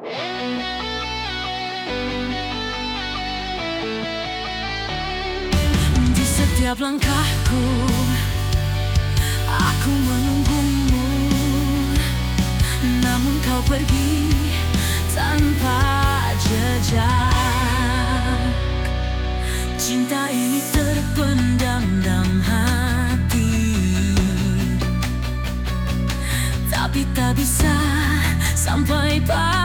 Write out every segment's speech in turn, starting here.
Di setiap langkahku Aku menunggumu. Namun kau pergi Tanpa jejak. Cinta ini terpendam dalam hati. Tapi tak bisa sampai pagi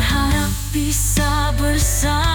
berharap bisa bersama.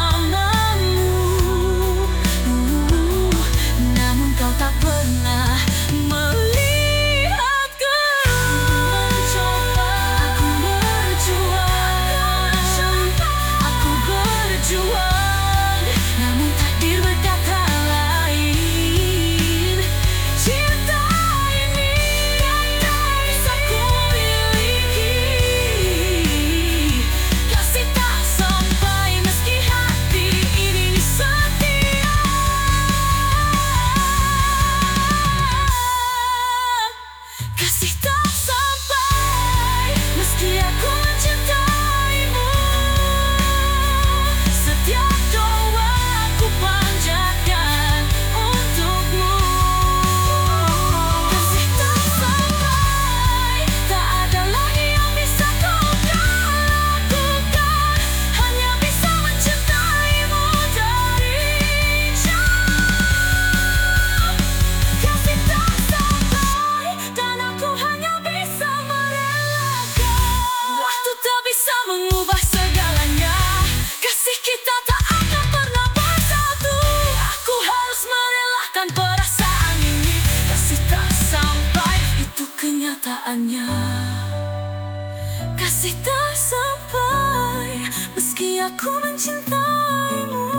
Kasih tak sampai Meski aku mencintaimu.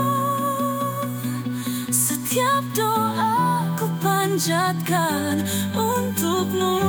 Setiap doa ku panjatkan Untukmu.